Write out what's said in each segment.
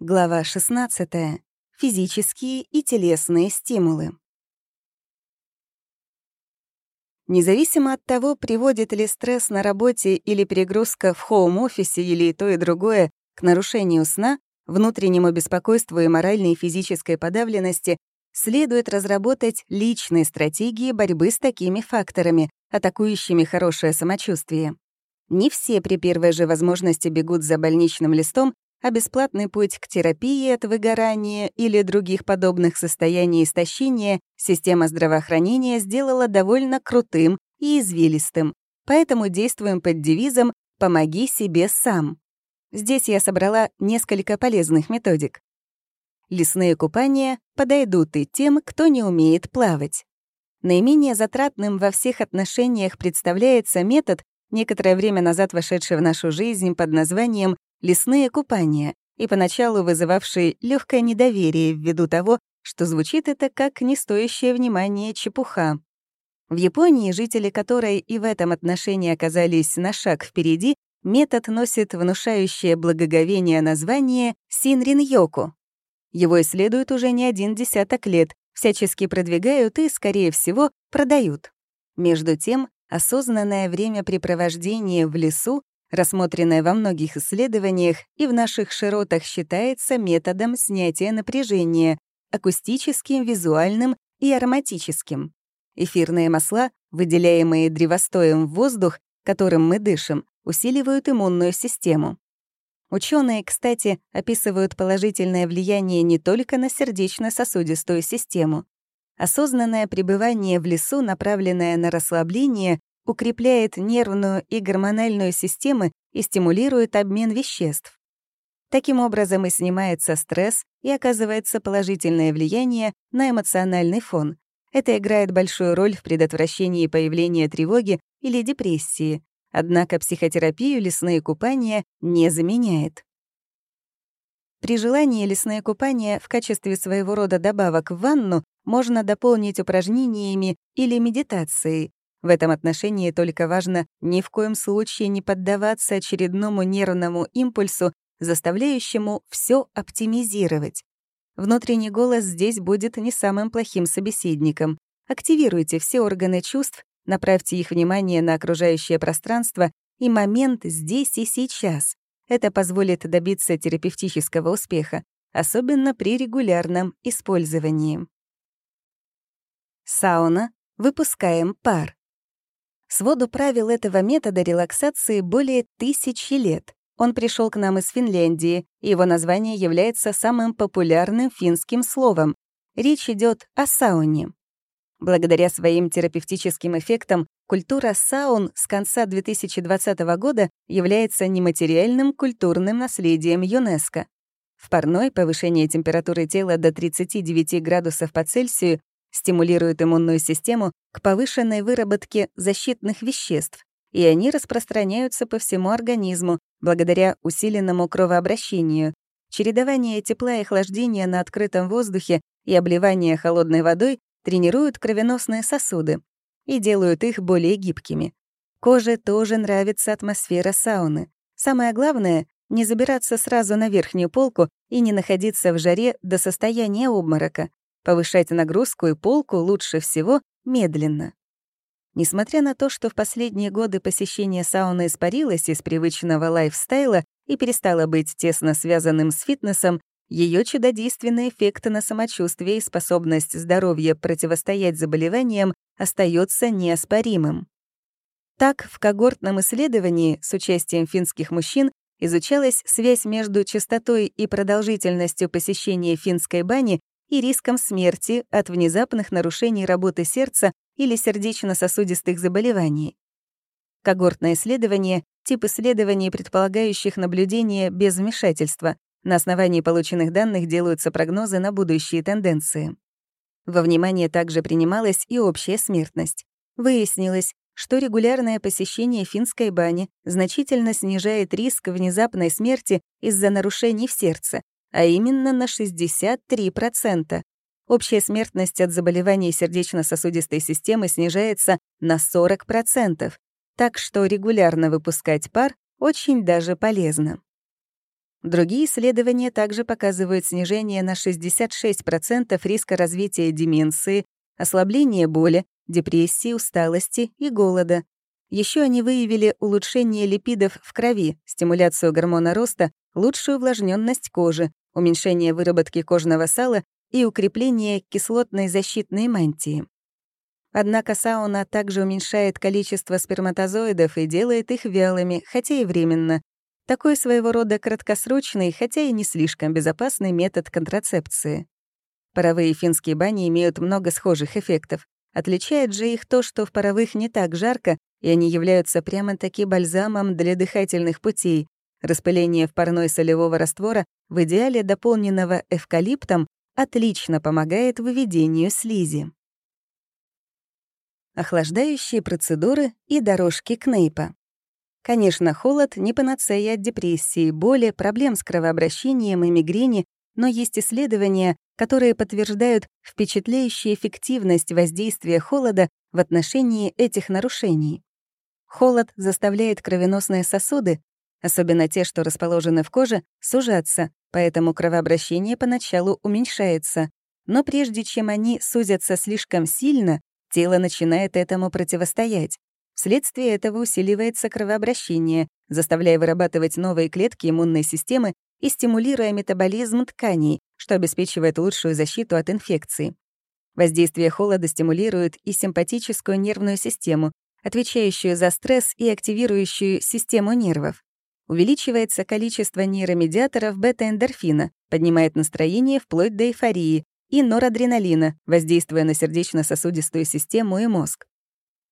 Глава 16. Физические и телесные стимулы. Независимо от того, приводит ли стресс на работе или перегрузка в хоум-офисе или то и другое к нарушению сна, внутреннему беспокойству и моральной и физической подавленности, следует разработать личные стратегии борьбы с такими факторами, атакующими хорошее самочувствие. Не все при первой же возможности бегут за больничным листом а бесплатный путь к терапии от выгорания или других подобных состояний истощения система здравоохранения сделала довольно крутым и извилистым, поэтому действуем под девизом «помоги себе сам». Здесь я собрала несколько полезных методик. Лесные купания подойдут и тем, кто не умеет плавать. Наименее затратным во всех отношениях представляется метод, некоторое время назад вошедший в нашу жизнь под названием лесные купания, и поначалу вызывавшие легкое недоверие ввиду того, что звучит это как не стоящее внимания чепуха. В Японии, жители которой и в этом отношении оказались на шаг впереди, метод носит внушающее благоговение название Синрин-йоку. Его исследуют уже не один десяток лет, всячески продвигают и, скорее всего, продают. Между тем, осознанное времяпрепровождение в лесу рассмотренное во многих исследованиях и в наших широтах считается методом снятия напряжения, акустическим, визуальным и ароматическим. Эфирные масла, выделяемые древостоем в воздух, которым мы дышим, усиливают иммунную систему. Ученые, кстати, описывают положительное влияние не только на сердечно-сосудистую систему. Осознанное пребывание в лесу, направленное на расслабление, укрепляет нервную и гормональную системы и стимулирует обмен веществ. Таким образом и снимается стресс и оказывается положительное влияние на эмоциональный фон. Это играет большую роль в предотвращении появления тревоги или депрессии, однако психотерапию лесные купания не заменяет. При желании лесные купания в качестве своего рода добавок в ванну можно дополнить упражнениями или медитацией, в этом отношении только важно ни в коем случае не поддаваться очередному нервному импульсу, заставляющему все оптимизировать. Внутренний голос здесь будет не самым плохим собеседником. Активируйте все органы чувств, направьте их внимание на окружающее пространство и момент здесь и сейчас. Это позволит добиться терапевтического успеха, особенно при регулярном использовании. Сауна. Выпускаем пар. Своду правил этого метода релаксации более тысячи лет. Он пришел к нам из Финляндии, и его название является самым популярным финским словом. Речь идет о сауне. Благодаря своим терапевтическим эффектам культура саун с конца 2020 года является нематериальным культурным наследием ЮНЕСКО. В парной повышение температуры тела до 39 градусов по Цельсию стимулирует иммунную систему к повышенной выработке защитных веществ, и они распространяются по всему организму благодаря усиленному кровообращению. Чередование тепла и охлаждения на открытом воздухе и обливание холодной водой тренируют кровеносные сосуды и делают их более гибкими. Коже тоже нравится атмосфера сауны. Самое главное — не забираться сразу на верхнюю полку и не находиться в жаре до состояния обморока. Повышать нагрузку и полку лучше всего медленно. Несмотря на то, что в последние годы посещение сауны испарилось из привычного лайфстайла и перестало быть тесно связанным с фитнесом, ее чудодейственный эффект на самочувствие и способность здоровья противостоять заболеваниям остается неоспоримым. Так, в когортном исследовании с участием финских мужчин изучалась связь между частотой и продолжительностью посещения финской бани и риском смерти от внезапных нарушений работы сердца или сердечно-сосудистых заболеваний. Когортное исследование — тип исследований, предполагающих наблюдение без вмешательства. На основании полученных данных делаются прогнозы на будущие тенденции. Во внимание также принималась и общая смертность. Выяснилось, что регулярное посещение финской бани значительно снижает риск внезапной смерти из-за нарушений в сердце, а именно на 63%. Общая смертность от заболеваний сердечно-сосудистой системы снижается на 40%, так что регулярно выпускать пар очень даже полезно. Другие исследования также показывают снижение на 66% риска развития деменции, ослабление боли, депрессии, усталости и голода. Еще они выявили улучшение липидов в крови, стимуляцию гормона роста, лучшую увлажненность кожи, уменьшение выработки кожного сала и укрепление кислотной защитной мантии. Однако сауна также уменьшает количество сперматозоидов и делает их вялыми, хотя и временно. Такой своего рода краткосрочный, хотя и не слишком безопасный метод контрацепции. Паровые финские бани имеют много схожих эффектов. Отличает же их то, что в паровых не так жарко, и они являются прямо-таки бальзамом для дыхательных путей. Распыление в парной солевого раствора, в идеале дополненного эвкалиптом, отлично помогает выведению слизи. Охлаждающие процедуры и дорожки Кнейпа. Конечно, холод — не панацея от депрессии, боли, проблем с кровообращением и мигрени, но есть исследования, которые подтверждают впечатляющую эффективность воздействия холода в отношении этих нарушений. Холод заставляет кровеносные сосуды, особенно те, что расположены в коже, сужаться, поэтому кровообращение поначалу уменьшается. Но прежде чем они сузятся слишком сильно, тело начинает этому противостоять. Вследствие этого усиливается кровообращение, заставляя вырабатывать новые клетки иммунной системы и стимулируя метаболизм тканей, что обеспечивает лучшую защиту от инфекций. Воздействие холода стимулирует и симпатическую нервную систему, отвечающую за стресс и активирующую систему нервов. Увеличивается количество нейромедиаторов бета-эндорфина, поднимает настроение вплоть до эйфории, и норадреналина, воздействуя на сердечно-сосудистую систему и мозг.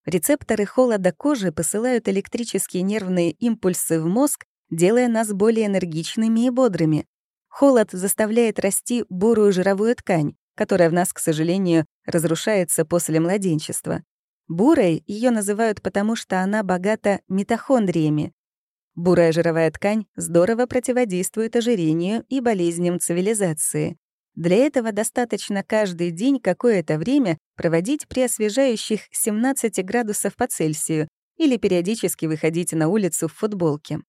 Рецепторы холода кожи посылают электрические нервные импульсы в мозг, делая нас более энергичными и бодрыми. Холод заставляет расти бурую жировую ткань, которая в нас, к сожалению, разрушается после младенчества. Бурой ее называют потому, что она богата митохондриями. Бурая жировая ткань здорово противодействует ожирению и болезням цивилизации. Для этого достаточно каждый день какое-то время проводить при освежающих 17 градусов по Цельсию или периодически выходить на улицу в футболке.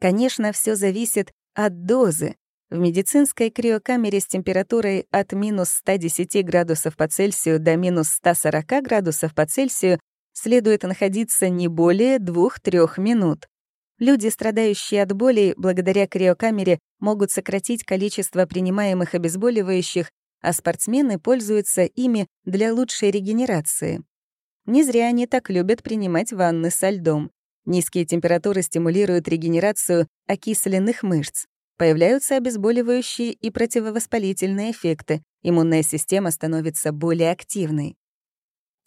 Конечно, все зависит от дозы. В медицинской криокамере с температурой от минус 110 градусов по Цельсию до минус 140 градусов по Цельсию следует находиться не более 2-3 минут. Люди, страдающие от боли, благодаря криокамере могут сократить количество принимаемых обезболивающих, а спортсмены пользуются ими для лучшей регенерации. Не зря они так любят принимать ванны со льдом. Низкие температуры стимулируют регенерацию окисленных мышц. Появляются обезболивающие и противовоспалительные эффекты, иммунная система становится более активной.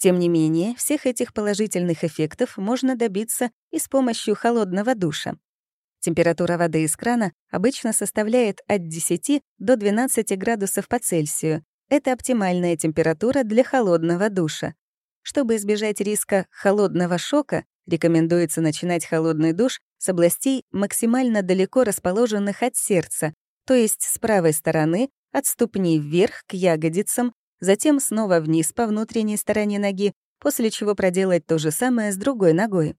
Тем не менее, всех этих положительных эффектов можно добиться и с помощью холодного душа. Температура воды из крана обычно составляет от 10 до 12 градусов по Цельсию. Это оптимальная температура для холодного душа. Чтобы избежать риска холодного шока, рекомендуется начинать холодный душ с областей максимально далеко расположенных от сердца, то есть с правой стороны, от ступней вверх к ягодицам, затем снова вниз по внутренней стороне ноги, после чего проделать то же самое с другой ногой.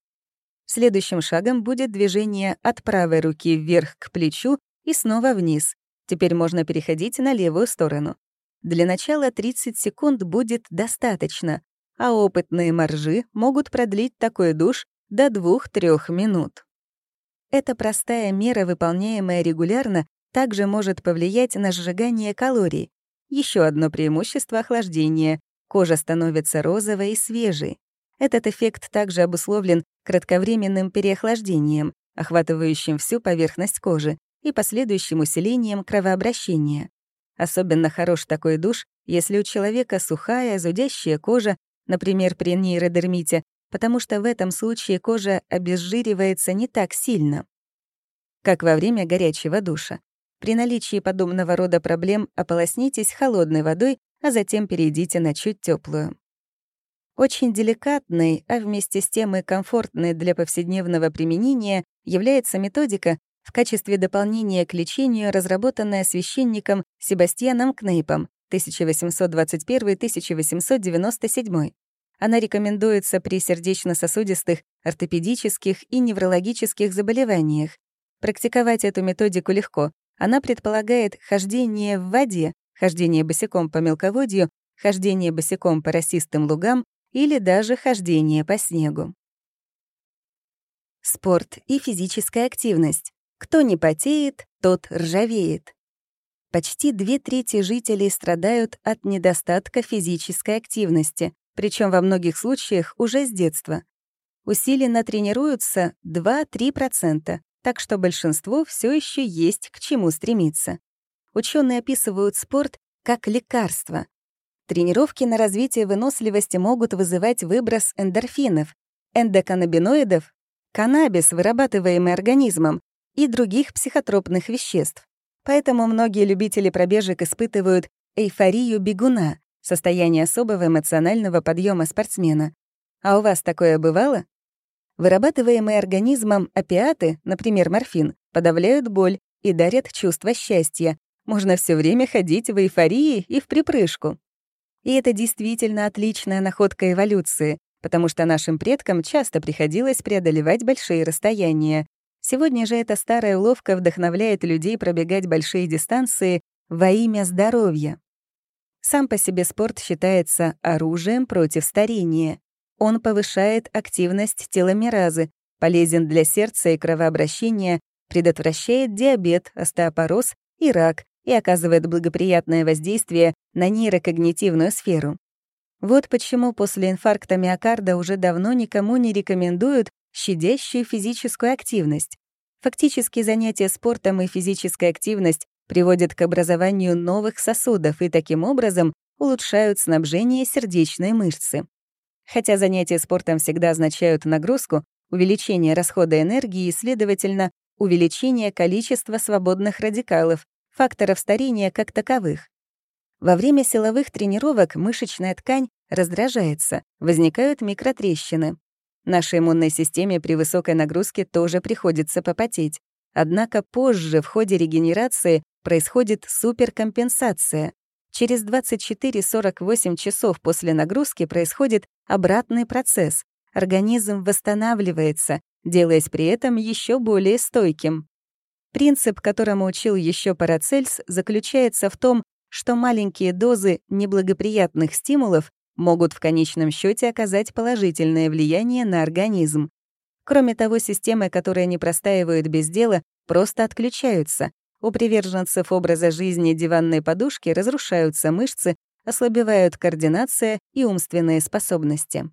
Следующим шагом будет движение от правой руки вверх к плечу и снова вниз. Теперь можно переходить на левую сторону. Для начала 30 секунд будет достаточно, а опытные моржи могут продлить такой душ до 2-3 минут. Эта простая мера, выполняемая регулярно, также может повлиять на сжигание калорий, еще одно преимущество охлаждения — кожа становится розовой и свежей. Этот эффект также обусловлен кратковременным переохлаждением, охватывающим всю поверхность кожи, и последующим усилением кровообращения. Особенно хорош такой душ, если у человека сухая, зудящая кожа, например, при нейродермите, потому что в этом случае кожа обезжиривается не так сильно, как во время горячего душа. При наличии подобного рода проблем ополоснитесь холодной водой, а затем перейдите на чуть теплую. Очень деликатной, а вместе с тем и комфортной для повседневного применения является методика, в качестве дополнения к лечению, разработанная священником Себастьяном Кнейпом 1821-1897. Она рекомендуется при сердечно-сосудистых, ортопедических и неврологических заболеваниях, Практиковать эту методику легко. Она предполагает хождение в воде, хождение босиком по мелководью, хождение босиком по росистым лугам или даже хождение по снегу. Спорт и физическая активность. Кто не потеет, тот ржавеет. Почти две трети жителей страдают от недостатка физической активности, причем во многих случаях уже с детства. Усиленно тренируются 2-3%, так что большинству все еще есть к чему стремиться. Ученые описывают спорт как лекарство. Тренировки на развитие выносливости могут вызывать выброс эндорфинов, эндоканнабиноидов, каннабис, вырабатываемый организмом, и других психотропных веществ. Поэтому многие любители пробежек испытывают эйфорию бегуна, состояние особого эмоционального подъема спортсмена. А у вас такое бывало? Вырабатываемые организмом опиаты, например, морфин, подавляют боль и дарят чувство счастья. Можно все время ходить в эйфории и в припрыжку. И это действительно отличная находка эволюции, потому что нашим предкам часто приходилось преодолевать большие расстояния. Сегодня же эта старая уловка вдохновляет людей пробегать большие дистанции во имя здоровья. Сам по себе спорт считается оружием против старения. Он повышает активность теломеразы, полезен для сердца и кровообращения, предотвращает диабет, остеопороз и рак и оказывает благоприятное воздействие на нейрокогнитивную сферу. Вот почему после инфаркта миокарда уже давно никому не рекомендуют щадящую физическую активность. Фактически занятия спортом и физическая активность приводят к образованию новых сосудов и таким образом улучшают снабжение сердечной мышцы. Хотя занятия спортом всегда означают нагрузку, увеличение расхода энергии и, следовательно, увеличение количества свободных радикалов, факторов старения как таковых. Во время силовых тренировок мышечная ткань раздражается, возникают микротрещины. Нашей иммунной системе при высокой нагрузке тоже приходится попотеть. Однако позже в ходе регенерации происходит суперкомпенсация. Через 24-48 часов после нагрузки происходит обратный процесс. Организм восстанавливается, делаясь при этом еще более стойким. Принцип, которому учил еще Парацельс, заключается в том, что маленькие дозы неблагоприятных стимулов могут в конечном счете оказать положительное влияние на организм. Кроме того, системы, которые не простаивают без дела, просто отключаются. У приверженцев образа жизни диванной подушки разрушаются мышцы, ослабевают координация и умственные способности.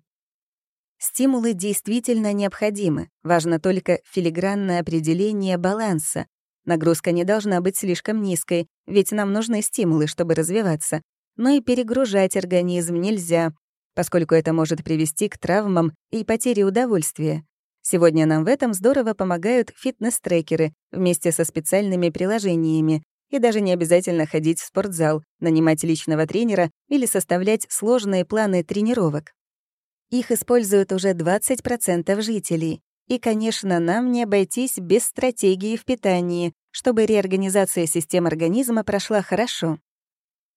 Стимулы действительно необходимы. Важно только филигранное определение баланса. Нагрузка не должна быть слишком низкой, ведь нам нужны стимулы, чтобы развиваться. Но и перегружать организм нельзя, поскольку это может привести к травмам и потере удовольствия. Сегодня нам в этом здорово помогают фитнес-трекеры вместе со специальными приложениями, и даже не обязательно ходить в спортзал, нанимать личного тренера или составлять сложные планы тренировок. Их используют уже 20% жителей. И, конечно, нам не обойтись без стратегии в питании, чтобы реорганизация систем организма прошла хорошо.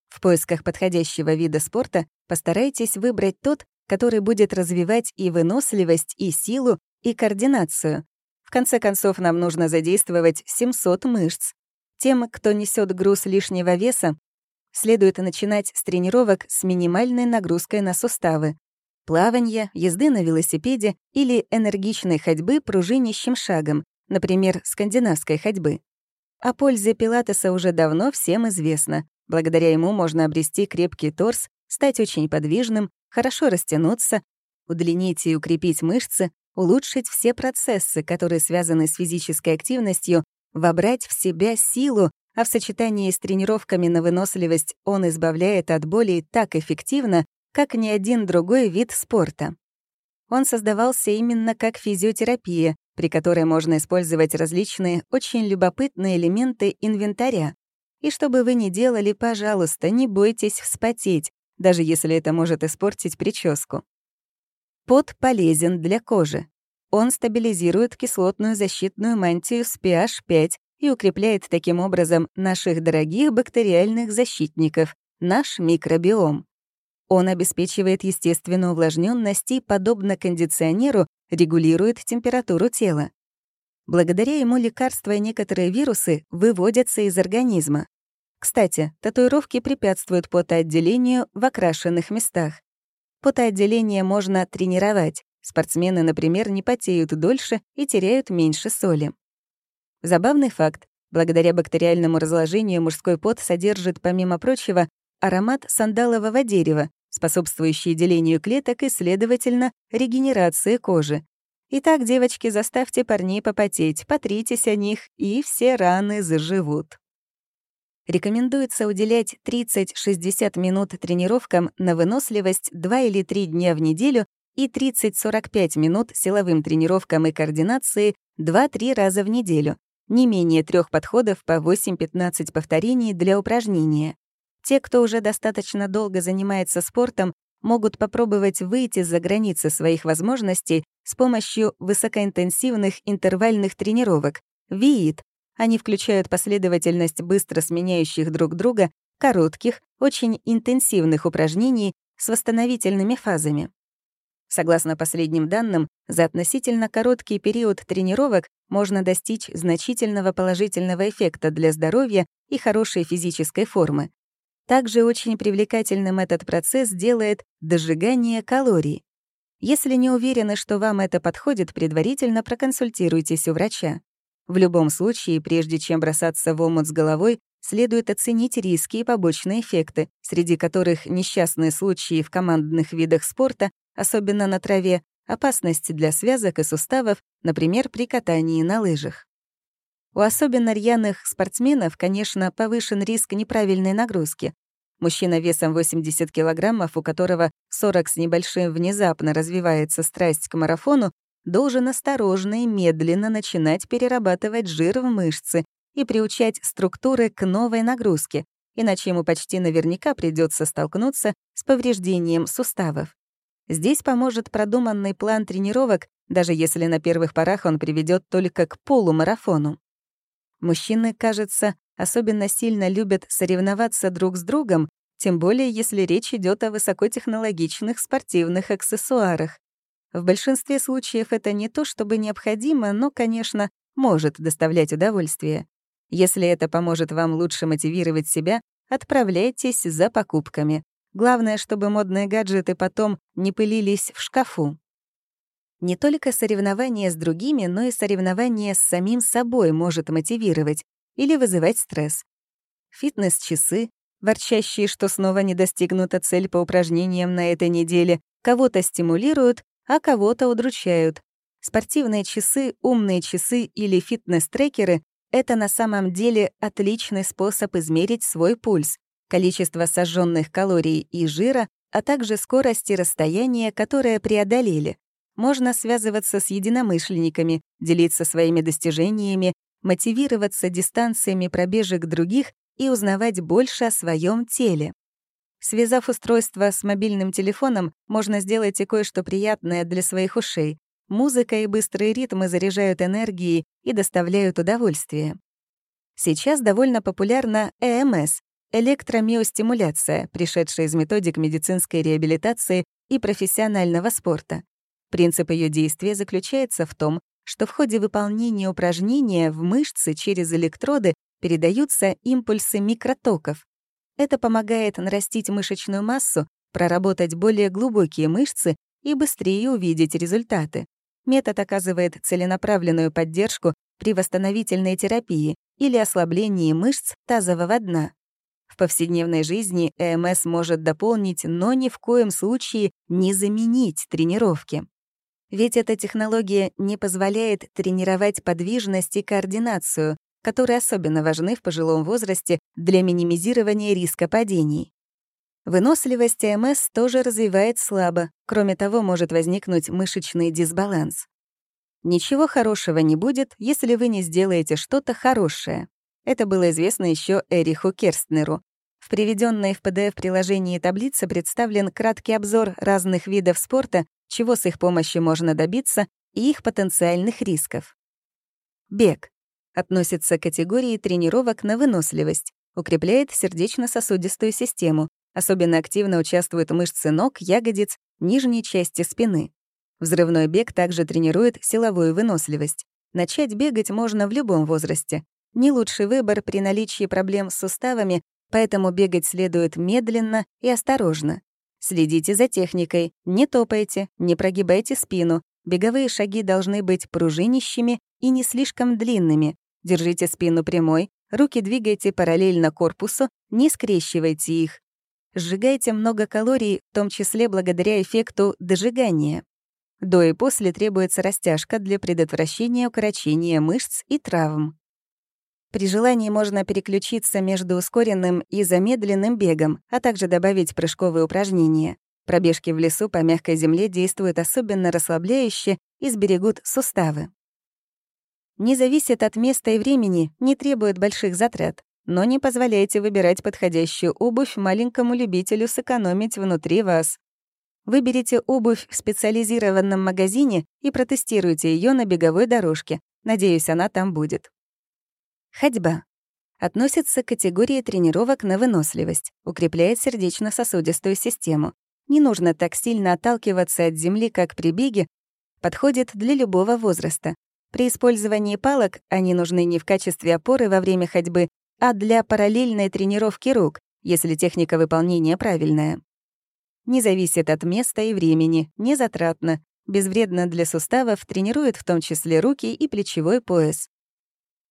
В поисках подходящего вида спорта постарайтесь выбрать тот, который будет развивать и выносливость, и силу, и координацию. В конце концов, нам нужно задействовать 700 мышц. Тем, кто несет груз лишнего веса, следует начинать с тренировок с минимальной нагрузкой на суставы, плавания, езды на велосипеде или энергичной ходьбы пружинищим шагом, например, скандинавской ходьбы. О пользе пилатеса уже давно всем известно. Благодаря ему можно обрести крепкий торс, стать очень подвижным, хорошо растянуться, удлинить и укрепить мышцы, улучшить все процессы, которые связаны с физической активностью, вобрать в себя силу, а в сочетании с тренировками на выносливость он избавляет от боли так эффективно, как ни один другой вид спорта. Он создавался именно как физиотерапия, при которой можно использовать различные очень любопытные элементы инвентаря. И что бы вы ни делали, пожалуйста, не бойтесь вспотеть, даже если это может испортить прическу. Пот полезен для кожи. Он стабилизирует кислотную защитную мантию с pH 5 и укрепляет таким образом наших дорогих бактериальных защитников, наш микробиом. Он обеспечивает естественную увлажненность и, подобно кондиционеру, регулирует температуру тела. Благодаря ему лекарства и некоторые вирусы выводятся из организма. Кстати, татуировки препятствуют потоотделению в окрашенных местах. Потоотделение можно тренировать. Спортсмены, например, не потеют дольше и теряют меньше соли. Забавный факт. Благодаря бактериальному разложению мужской пот содержит, помимо прочего, аромат сандалового дерева, способствующий делению клеток и, следовательно, регенерации кожи. Итак, девочки, заставьте парней попотеть, потритесь о них, и все раны заживут. Рекомендуется уделять 30-60 минут тренировкам на выносливость 2 или 3 дня в неделю и 30-45 минут силовым тренировкам и координации 2-3 раза в неделю, не менее трех подходов по 8-15 повторений для упражнения. Те, кто уже достаточно долго занимается спортом, могут попробовать выйти за границы своих возможностей с помощью высокоинтенсивных интервальных тренировок, ВИИТ. Они включают последовательность быстро сменяющих друг друга коротких, очень интенсивных упражнений с восстановительными фазами. Согласно последним данным, за относительно короткий период тренировок можно достичь значительного положительного эффекта для здоровья и хорошей физической формы. Также очень привлекательным этот процесс делает дожигание калорий. Если не уверены, что вам это подходит, предварительно проконсультируйтесь у врача. В любом случае, прежде чем бросаться в омут с головой, следует оценить риски и побочные эффекты, среди которых несчастные случаи в командных видах спорта, особенно на траве, опасность для связок и суставов, например, при катании на лыжах. У особенно рьяных спортсменов, конечно, повышен риск неправильной нагрузки. Мужчина весом 80 килограммов, у которого 40 с небольшим внезапно развивается страсть к марафону, должен осторожно и медленно начинать перерабатывать жир в мышцы и приучать структуры к новой нагрузке, иначе ему почти наверняка придется столкнуться с повреждением суставов. Здесь поможет продуманный план тренировок, даже если на первых порах он приведет только к полумарафону. Мужчины, кажется, особенно сильно любят соревноваться друг с другом, тем более если речь идет о высокотехнологичных спортивных аксессуарах. В большинстве случаев это не то чтобы необходимо, но, конечно, может доставлять удовольствие. Если это поможет вам лучше мотивировать себя, отправляйтесь за покупками. Главное, чтобы модные гаджеты потом не пылились в шкафу. Не только соревнование с другими, но и соревнование с самим собой может мотивировать или вызывать стресс. Фитнес-часы, ворчащие, что снова не достигнута цель по упражнениям на этой неделе, кого-то стимулируют, а кого-то удручают. Спортивные часы, умные часы или фитнес-трекеры — это на самом деле отличный способ измерить свой пульс, количество сожженных калорий и жира, а также скорость и расстояние, которое преодолели. Можно связываться с единомышленниками, делиться своими достижениями, мотивироваться дистанциями пробежек других и узнавать больше о своем теле. Связав устройство с мобильным телефоном, можно сделать и кое-что приятное для своих ушей. Музыка и быстрые ритмы заряжают энергией и доставляют удовольствие. Сейчас довольно популярна ЭМС — электромиостимуляция, пришедшая из методик медицинской реабилитации и профессионального спорта. Принцип ее действия заключается в том, что в ходе выполнения упражнения в мышцы через электроды передаются импульсы микротоков. Это помогает нарастить мышечную массу, проработать более глубокие мышцы и быстрее увидеть результаты. Метод оказывает целенаправленную поддержку при восстановительной терапии или ослаблении мышц тазового дна. В повседневной жизни ЭМС может дополнить, но ни в коем случае не заменить тренировки. Ведь эта технология не позволяет тренировать подвижность и координацию, которые особенно важны в пожилом возрасте для минимизирования риска падений. Выносливость АМС тоже развивает слабо, кроме того, может возникнуть мышечный дисбаланс. Ничего хорошего не будет, если вы не сделаете что-то хорошее. Это было известно еще Эриху Керстнеру. В приведенной в PDF-приложении таблице представлен краткий обзор разных видов спорта, чего с их помощью можно добиться, и их потенциальных рисков. Бег относится к категории тренировок на выносливость, укрепляет сердечно-сосудистую систему, особенно активно участвуют мышцы ног, ягодиц, нижней части спины. Взрывной бег также тренирует силовую выносливость. Начать бегать можно в любом возрасте. Не лучший выбор при наличии проблем с суставами, поэтому бегать следует медленно и осторожно. Следите за техникой, не топайте, не прогибайте спину. Беговые шаги должны быть пружинищими и не слишком длинными. Держите спину прямой, руки двигайте параллельно корпусу, не скрещивайте их. Сжигайте много калорий, в том числе благодаря эффекту дожигания. До и после требуется растяжка для предотвращения укорочения мышц и травм. При желании можно переключиться между ускоренным и замедленным бегом, а также добавить прыжковые упражнения. Пробежки в лесу по мягкой земле действуют особенно расслабляюще и сберегут суставы. Не зависит от места и времени, не требует больших затрат. Но не позволяйте выбирать подходящую обувь маленькому любителю сэкономить внутри вас. Выберите обувь в специализированном магазине и протестируйте ее на беговой дорожке. Надеюсь, она там будет. Ходьба. Относится к категории тренировок на выносливость, укрепляет сердечно-сосудистую систему. Не нужно так сильно отталкиваться от земли, как при беге, подходит для любого возраста. При использовании палок они нужны не в качестве опоры во время ходьбы, а для параллельной тренировки рук, если техника выполнения правильная. Не зависит от места и времени, не затратно, безвредно для суставов, тренирует в том числе руки и плечевой пояс.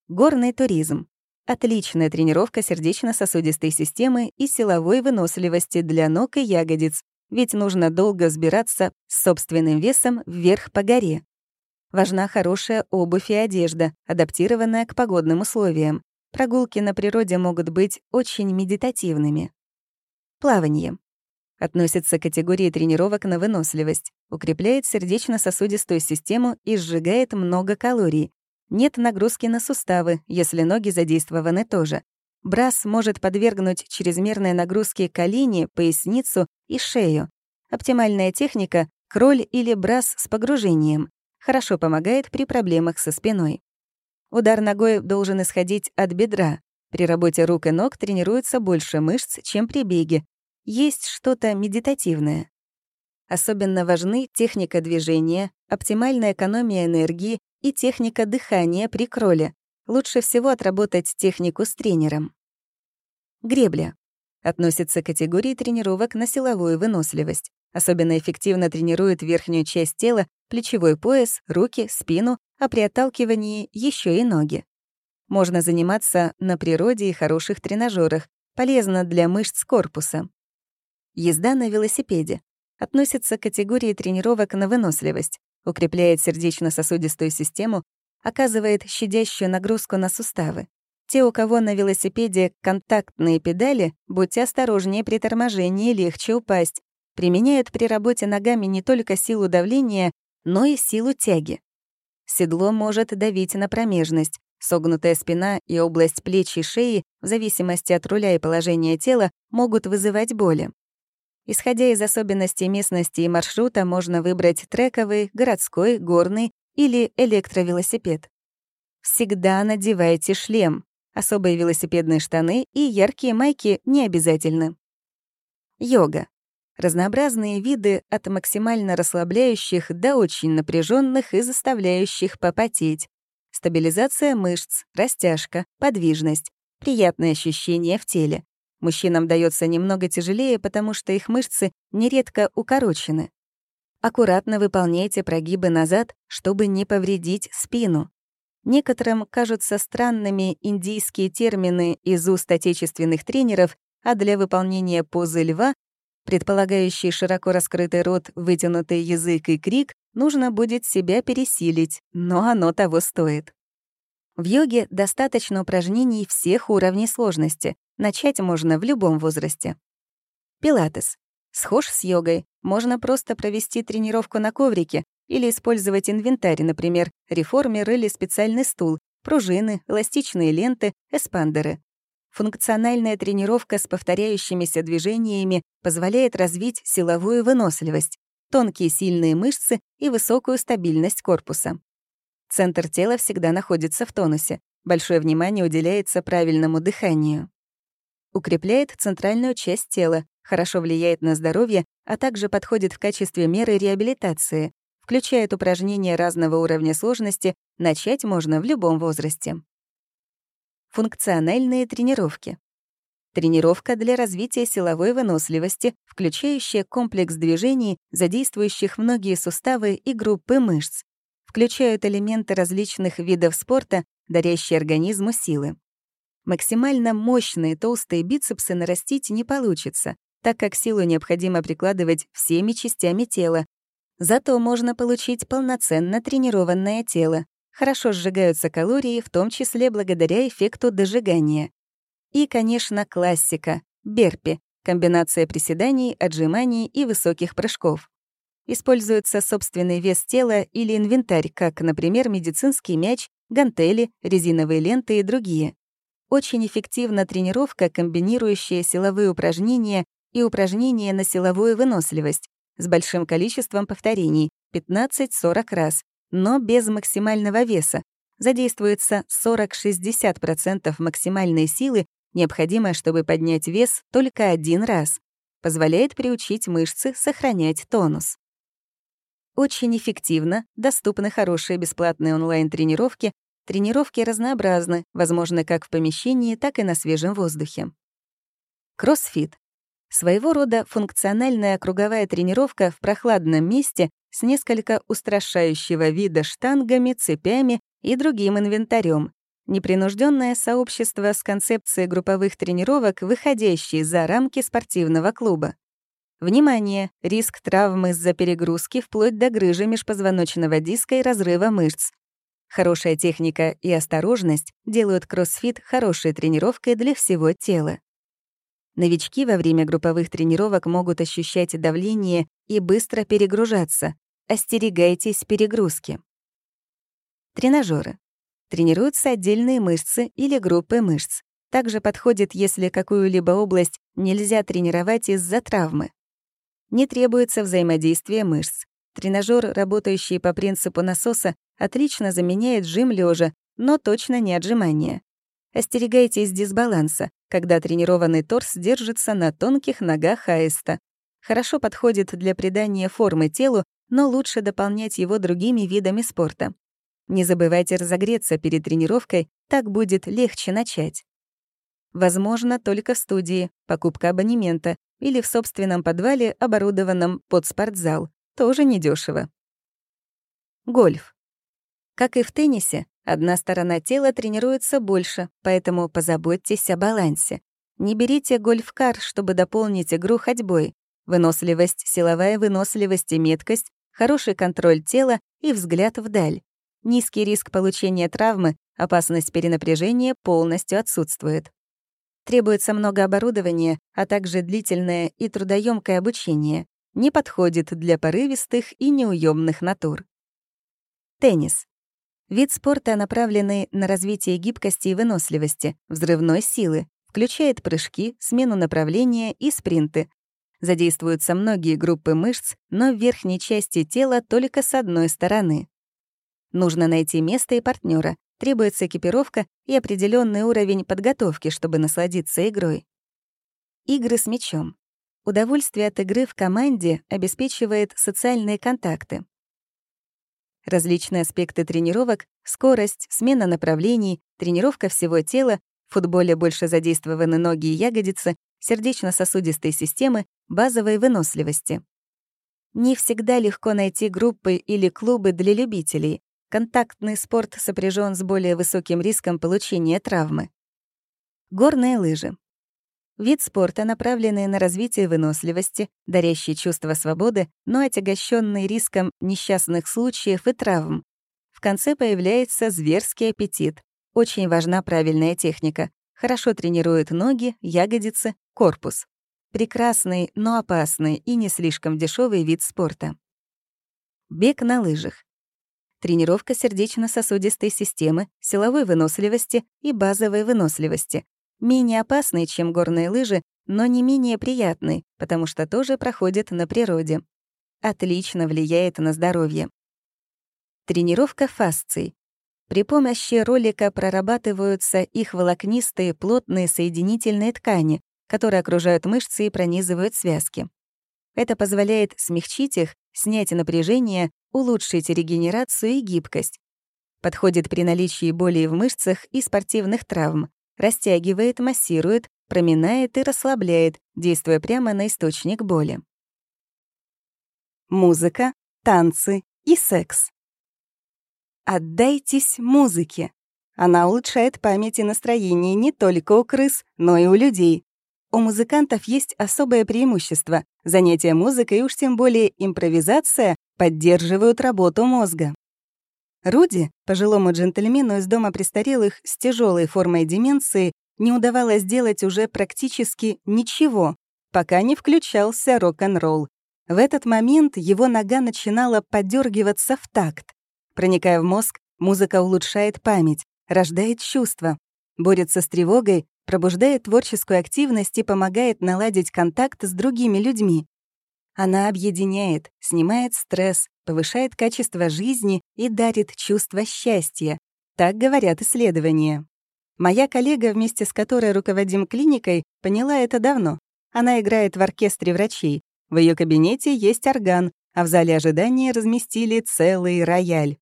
Горный туризм. Отличная тренировка сердечно-сосудистой системы и силовой выносливости для ног и ягодиц, ведь нужно долго взбираться с собственным весом вверх по горе. Важна хорошая обувь и одежда, адаптированная к погодным условиям. Прогулки на природе могут быть очень медитативными. Плавание. Относится к категории тренировок на выносливость, укрепляет сердечно-сосудистую систему и сжигает много калорий. Нет нагрузки на суставы, если ноги задействованы тоже. Брас может подвергнуть чрезмерной нагрузке колени, поясницу и шею. Оптимальная техника — кроль или брас с погружением. Хорошо помогает при проблемах со спиной. Удар ногой должен исходить от бедра. При работе рук и ног тренируется больше мышц, чем при беге. Есть что-то медитативное. Особенно важны техника движения, оптимальная экономия энергии и техника дыхания при кроле. Лучше всего отработать технику с тренером. Гребля. Относится к категории тренировок на силовую выносливость. Особенно эффективно тренирует верхнюю часть тела, плечевой пояс, руки, спину, а при отталкивании еще и ноги. Можно заниматься на природе и хороших тренажерах, полезно для мышц корпуса. Езда на велосипеде относится к категории тренировок на выносливость, укрепляет сердечно-сосудистую систему, оказывает щадящую нагрузку на суставы. Те, у кого на велосипеде контактные педали, будьте осторожнее при торможении, легче упасть, применяют при работе ногами не только силу давления, но и силу тяги. Седло может давить на промежность. Согнутая спина и область плеч и шеи, в зависимости от руля и положения тела, могут вызывать боли. Исходя из особенностей местности и маршрута, можно выбрать трековый, городской, горный или электровелосипед. Всегда надевайте шлем. Особые велосипедные штаны и яркие майки не обязательны. Йога. Разнообразные виды от максимально расслабляющих до очень напряженных и заставляющих попотеть. Стабилизация мышц, растяжка, подвижность, приятные ощущения в теле. Мужчинам дается немного тяжелее, потому что их мышцы нередко укорочены. Аккуратно выполняйте прогибы назад, чтобы не повредить спину. Некоторым кажутся странными индийские термины из уст отечественных тренеров, а для выполнения позы льва предполагающий широко раскрытый рот, вытянутый язык и крик, нужно будет себя пересилить, но оно того стоит. В йоге достаточно упражнений всех уровней сложности. Начать можно в любом возрасте. Пилатес. Схож с йогой. Можно просто провести тренировку на коврике или использовать инвентарь, например, реформер или специальный стул, пружины, эластичные ленты, эспандеры. Функциональная тренировка с повторяющимися движениями позволяет развить силовую выносливость, тонкие сильные мышцы и высокую стабильность корпуса. Центр тела всегда находится в тонусе. Большое внимание уделяется правильному дыханию. Укрепляет центральную часть тела, хорошо влияет на здоровье, а также подходит в качестве меры реабилитации. включает упражнения разного уровня сложности, начать можно в любом возрасте. Функциональные тренировки. Тренировка для развития силовой выносливости, включающая комплекс движений, задействующих многие суставы и группы мышц. Включают элементы различных видов спорта, дарящие организму силы. Максимально мощные толстые бицепсы нарастить не получится, так как силу необходимо прикладывать всеми частями тела. Зато можно получить полноценно тренированное тело. Хорошо сжигаются калории, в том числе благодаря эффекту дожигания. И, конечно, классика — берпи — комбинация приседаний, отжиманий и высоких прыжков. Используется собственный вес тела или инвентарь, как, например, медицинский мяч, гантели, резиновые ленты и другие. Очень эффективна тренировка, комбинирующая силовые упражнения и упражнения на силовую выносливость с большим количеством повторений 15-40 раз, но без максимального веса. Задействуется 40-60% максимальной силы, необходимой, чтобы поднять вес только один раз. Позволяет приучить мышцы сохранять тонус. Очень эффективно, доступны хорошие бесплатные онлайн-тренировки, Тренировки разнообразны, возможно, как в помещении, так и на свежем воздухе. Кроссфит. Своего рода функциональная круговая тренировка в прохладном месте с несколько устрашающего вида штангами, цепями и другим инвентарем. Непринужденное сообщество с концепцией групповых тренировок, выходящей за рамки спортивного клуба. Внимание! Риск травмы из-за перегрузки вплоть до грыжи межпозвоночного диска и разрыва мышц. Хорошая техника и осторожность делают кроссфит хорошей тренировкой для всего тела. Новички во время групповых тренировок могут ощущать давление и быстро перегружаться. Остерегайтесь перегрузки. Тренажеры. Тренируются отдельные мышцы или группы мышц. Также подходит, если какую-либо область нельзя тренировать из-за травмы. Не требуется взаимодействие мышц. Тренажер, работающий по принципу насоса, отлично заменяет жим лежа, но точно не отжимание. Остерегайтесь дисбаланса, когда тренированный торс держится на тонких ногах аиста. Хорошо подходит для придания формы телу, но лучше дополнять его другими видами спорта. Не забывайте разогреться перед тренировкой, так будет легче начать. Возможно, только в студии, покупка абонемента или в собственном подвале, оборудованном под спортзал. Тоже недешево. Гольф. Как и в теннисе, одна сторона тела тренируется больше, поэтому позаботьтесь о балансе. Не берите гольф-кар, чтобы дополнить игру ходьбой. Выносливость, силовая выносливость и меткость, хороший контроль тела и взгляд вдаль. Низкий риск получения травмы, опасность перенапряжения полностью отсутствует. Требуется много оборудования, а также длительное и трудоемкое обучение не подходит для порывистых и неуемных натур. Теннис. Вид спорта, направленный на развитие гибкости и выносливости, взрывной силы, включает прыжки, смену направления и спринты. Задействуются многие группы мышц, но в верхней части тела только с одной стороны. Нужно найти место и партнера. Требуется экипировка и определенный уровень подготовки, чтобы насладиться игрой. Игры с мячом. Удовольствие от игры в команде обеспечивает социальные контакты. Различные аспекты тренировок — скорость, смена направлений, тренировка всего тела, в футболе больше задействованы ноги и ягодицы, сердечно-сосудистой системы, базовой выносливости. Не всегда легко найти группы или клубы для любителей. Контактный спорт сопряжен с более высоким риском получения травмы. Горные лыжи. Вид спорта, направленный на развитие выносливости, дарящий чувство свободы, но отягощенный риском несчастных случаев и травм. В конце появляется зверский аппетит. Очень важна правильная техника. Хорошо тренирует ноги, ягодицы, корпус. Прекрасный, но опасный и не слишком дешевый вид спорта. Бег на лыжах. Тренировка сердечно-сосудистой системы, силовой выносливости и базовой выносливости, менее опасный, чем горные лыжи, но не менее приятный, потому что тоже проходит на природе. Отлично влияет на здоровье. Тренировка фасций. При помощи ролика прорабатываются их волокнистые плотные соединительные ткани, которые окружают мышцы и пронизывают связки. Это позволяет смягчить их снять напряжение, улучшить регенерацию и гибкость. Подходит при наличии боли в мышцах и спортивных травм. Растягивает, массирует, проминает и расслабляет, действуя прямо на источник боли. Музыка, танцы и секс. Отдайтесь музыке. Она улучшает память и настроение не только у крыс, но и у людей. У музыкантов есть особое преимущество. Занятия музыкой, уж тем более импровизация, поддерживают работу мозга. Руди, пожилому джентльмену из дома престарелых с тяжелой формой деменции, не удавалось сделать уже практически ничего, пока не включался рок-н-ролл. В этот момент его нога начинала подергиваться в такт. Проникая в мозг, музыка улучшает память, рождает чувства, борется с тревогой, пробуждает творческую активность и помогает наладить контакт с другими людьми. Она объединяет, снимает стресс, повышает качество жизни и дарит чувство счастья. Так говорят исследования. Моя коллега, вместе с которой руководим клиникой, поняла это давно. Она играет в оркестре врачей. В ее кабинете есть орган, а в зале ожидания разместили целый рояль.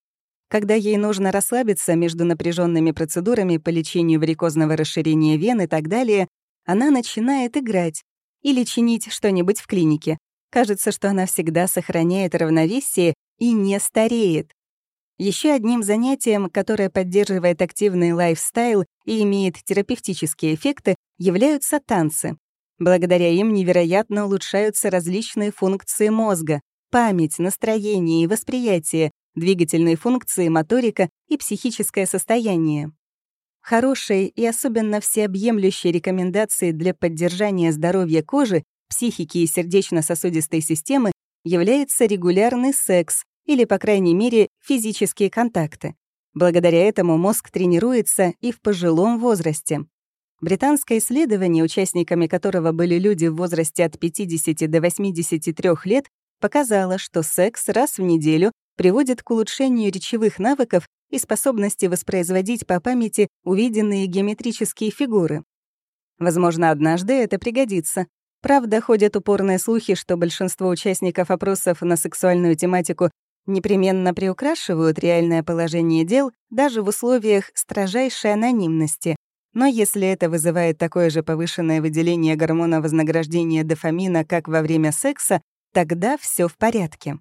Когда ей нужно расслабиться между напряженными процедурами по лечению варикозного расширения вен и так далее, она начинает играть или чинить что-нибудь в клинике. Кажется, что она всегда сохраняет равновесие и не стареет. Еще одним занятием, которое поддерживает активный лайфстайл и имеет терапевтические эффекты, являются танцы. Благодаря им невероятно улучшаются различные функции мозга — память, настроение и восприятие, двигательные функции, моторика и психическое состояние. Хорошие и особенно всеобъемлющие рекомендации для поддержания здоровья кожи, психики и сердечно-сосудистой системы является регулярный секс или, по крайней мере, физические контакты. Благодаря этому мозг тренируется и в пожилом возрасте. Британское исследование, участниками которого были люди в возрасте от 50 до 83 лет, показало, что секс раз в неделю приводит к улучшению речевых навыков и способности воспроизводить по памяти увиденные геометрические фигуры. Возможно, однажды это пригодится. Правда, ходят упорные слухи, что большинство участников опросов на сексуальную тематику непременно приукрашивают реальное положение дел даже в условиях строжайшей анонимности. Но если это вызывает такое же повышенное выделение гормона вознаграждения дофамина, как во время секса, тогда все в порядке.